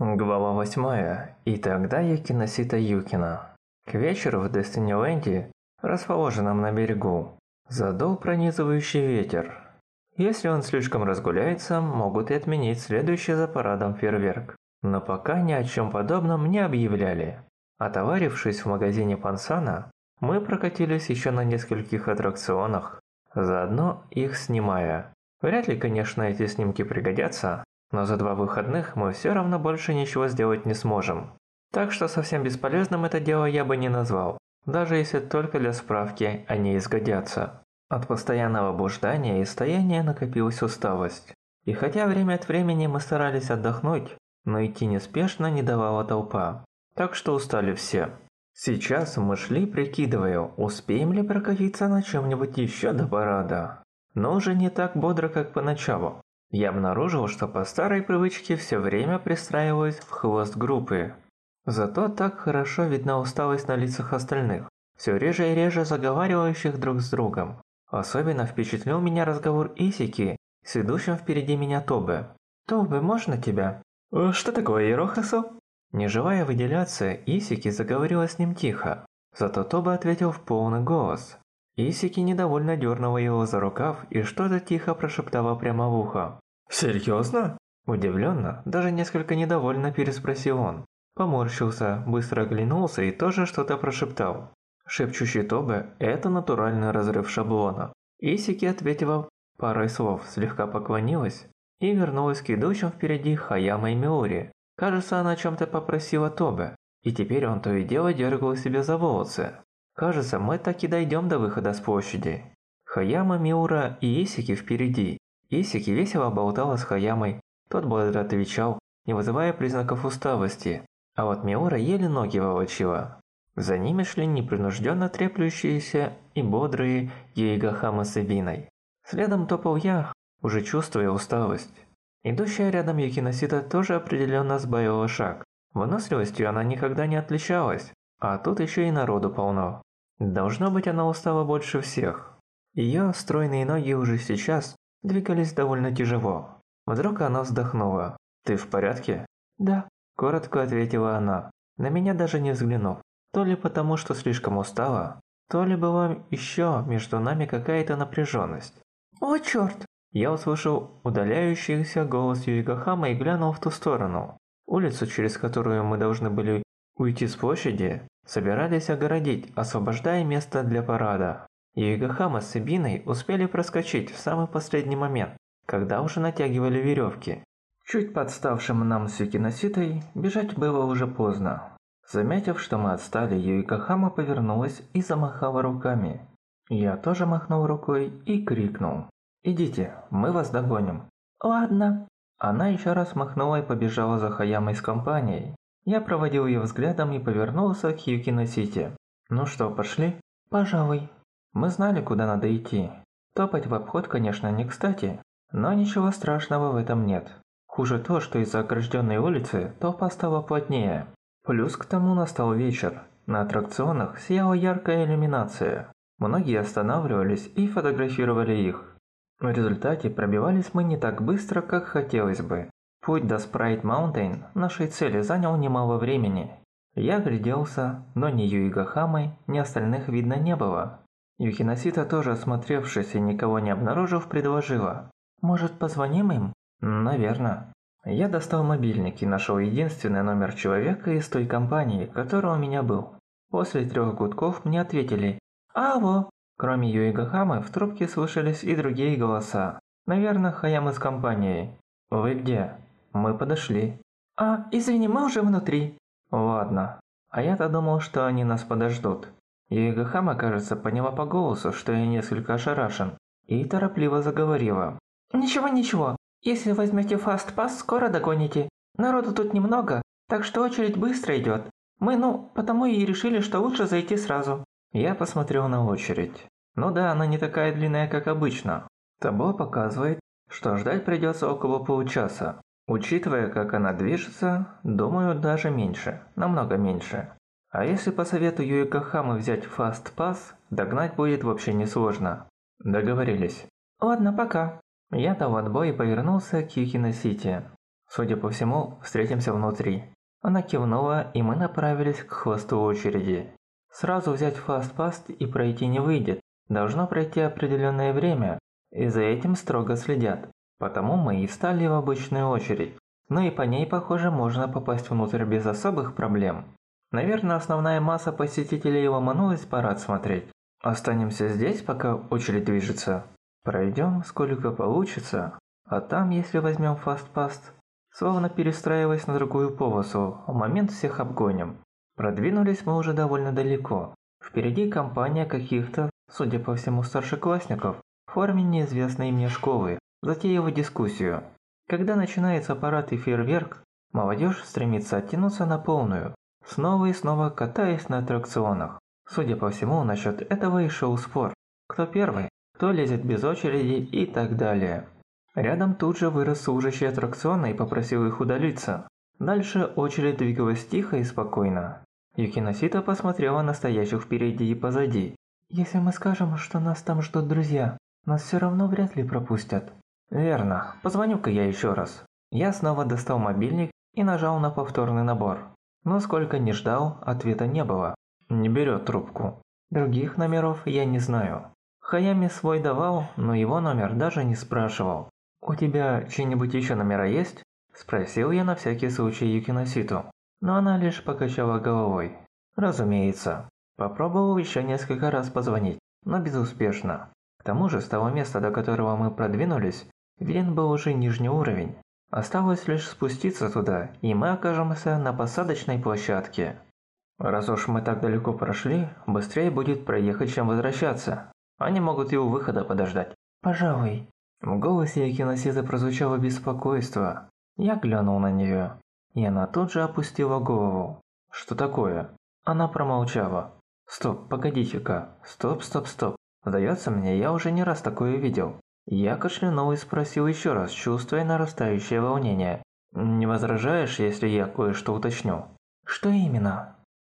Глава 8. И тогда Юкиносита Юкина. К вечеру в Дестиниленде, расположенном на берегу, задул пронизывающий ветер. Если он слишком разгуляется, могут и отменить следующий за парадом фейерверк. Но пока ни о чем подобном не объявляли. Отоварившись в магазине Пансана, мы прокатились еще на нескольких аттракционах, заодно их снимая. Вряд ли, конечно, эти снимки пригодятся, но за два выходных мы все равно больше ничего сделать не сможем. Так что совсем бесполезным это дело я бы не назвал, даже если только для справки они изгодятся. От постоянного буждания и стояния накопилась усталость. И хотя время от времени мы старались отдохнуть, но идти неспешно не давала толпа. Так что устали все. Сейчас мы шли, прикидывая, успеем ли прокатиться на чем-нибудь еще до парада. Но уже не так бодро, как поначалу. Я обнаружил, что по старой привычке все время пристраиваюсь в хвост группы. Зато так хорошо видна усталость на лицах остальных, все реже и реже заговаривающих друг с другом. Особенно впечатлил меня разговор Исики с идущим впереди меня Тобе. «Тобе, можно тебя?» «Э, «Что такое, Ирохасу?» Не желая выделяться, Исики заговорила с ним тихо. Зато Тоба ответил в полный голос. Исики недовольно дернула его за рукав и что-то тихо прошептала прямо в ухо. «Серьезно?» Удивленно, даже несколько недовольно переспросил он. Поморщился, быстро оглянулся и тоже что-то прошептал. Шепчущий Тобе – это натуральный разрыв шаблона. Исики ответила парой слов, слегка поклонилась и вернулась к идущим впереди Хаяма и Миори. Кажется, она о чем-то попросила Тобе, и теперь он то и дело дергал себе за волосы. Кажется, мы так и дойдем до выхода с площади. Хаяма, Миура и Исики впереди. Исики весело болтала с Хаямой, тот бодро отвечал, не вызывая признаков усталости. А вот Миура еле ноги волочила. За ними шли непринужденно треплющиеся и бодрые Юигахама с Эбиной. Следом топал я, уже чувствуя усталость. Идущая рядом Юкиносита тоже определенно сбавила шаг. Выносливостью она никогда не отличалась, а тут еще и народу полно. Должно быть, она устала больше всех. Ее стройные ноги уже сейчас двигались довольно тяжело. Вдруг она вздохнула. «Ты в порядке?» «Да», – коротко ответила она, на меня даже не взглянув. То ли потому, что слишком устала, то ли была еще между нами какая-то напряженность. «О, черт!» Я услышал удаляющийся голос Юигахама и глянул в ту сторону. Улицу, через которую мы должны были уйти с площади, собирались огородить, освобождая место для парада. Юигахама с Сибиной успели проскочить в самый последний момент, когда уже натягивали веревки. Чуть подставшим нам с Юкиноситой бежать было уже поздно. Заметив, что мы отстали, Юикахама повернулась и замахала руками. Я тоже махнул рукой и крикнул. «Идите, мы вас догоним». «Ладно». Она еще раз махнула и побежала за Хаямой с компанией. Я проводил ее взглядом и повернулся к Юкино-Сити. «Ну что, пошли?» «Пожалуй». Мы знали, куда надо идти. Топать в обход, конечно, не кстати, но ничего страшного в этом нет. Хуже то, что из-за огражденной улицы толпа стала плотнее. Плюс к тому настал вечер. На аттракционах сияла яркая иллюминация. Многие останавливались и фотографировали их. В результате пробивались мы не так быстро, как хотелось бы. Путь до Спрайт Маунтейн, нашей цели, занял немало времени. Я огляделся, но ни Юигахамы, ни остальных видно не было. Юхиносита тоже осмотревшись и никого не обнаружив, предложила. «Может, позвоним им?» «Наверно». Я достал мобильник и нашел единственный номер человека из той компании, который у меня был. После трех гудков мне ответили «Алло!». Кроме Юигахамы, в трубке слышались и другие голоса. Наверное, Хаям из компании. «Вы где?» Мы подошли. «А, извини, мы уже внутри». «Ладно. А я-то думал, что они нас подождут». Юигахама, кажется, поняла по голосу, что я несколько ошарашен, и торопливо заговорила. «Ничего, ничего. Если возьмете фаст-пас, скоро догоните. Народу тут немного, так что очередь быстро идет. Мы, ну, потому и решили, что лучше зайти сразу». Я посмотрел на очередь. Ну да, она не такая длинная, как обычно. Табло показывает, что ждать придется около получаса. Учитывая, как она движется, думаю, даже меньше, намного меньше. А если по совету Юикахамы взять Pass, догнать будет вообще несложно. Договорились. Ладно, пока. Я дал отбой и повернулся к Юкино Сити. Судя по всему, встретимся внутри. Она кивнула, и мы направились к хвосту очереди. Сразу взять фастпаст и пройти не выйдет. Должно пройти определенное время, и за этим строго следят. Потому мы и встали в обычную очередь. Ну и по ней, похоже, можно попасть внутрь без особых проблем. Наверное, основная масса посетителей ломанулась парад смотреть. Останемся здесь, пока очередь движется. Пройдем, сколько получится. А там, если возьмем фастпаст, словно перестраиваясь на другую полосу, в момент всех обгоним. Продвинулись мы уже довольно далеко. Впереди компания каких-то, судя по всему, старшеклассников, в форме неизвестной мне школы, затеяла дискуссию. Когда начинается парад и фейерверк, молодежь стремится оттянуться на полную, снова и снова катаясь на аттракционах. Судя по всему, насчет этого и шел спор. Кто первый, кто лезет без очереди и так далее. Рядом тут же вырос служащий аттракциона и попросил их удалиться. Дальше очередь двигалась тихо и спокойно. Юкиносита посмотрела на стоящих впереди и позади. «Если мы скажем, что нас там ждут друзья, нас все равно вряд ли пропустят». «Верно. Позвоню-ка я еще раз». Я снова достал мобильник и нажал на повторный набор. Но сколько ни ждал, ответа не было. Не берет трубку. Других номеров я не знаю. Хаями свой давал, но его номер даже не спрашивал. «У тебя чьи-нибудь еще номера есть?» Спросил я на всякий случай Юкиноситу но она лишь покачала головой. Разумеется. Попробовал еще несколько раз позвонить, но безуспешно. К тому же, с того места, до которого мы продвинулись, виден был уже нижний уровень. Осталось лишь спуститься туда, и мы окажемся на посадочной площадке. Раз уж мы так далеко прошли, быстрее будет проехать, чем возвращаться. Они могут и у выхода подождать. Пожалуй. В голосе Акиносиза прозвучало беспокойство. Я глянул на нее. И она тут же опустила голову. Что такое? Она промолчала. Стоп, погодите-ка. Стоп, стоп, стоп. Сдается мне, я уже не раз такое видел. Я кашлянул и спросил еще раз, чувствуя нарастающее волнение. «Не возражаешь, если я кое-что уточню?» «Что именно?»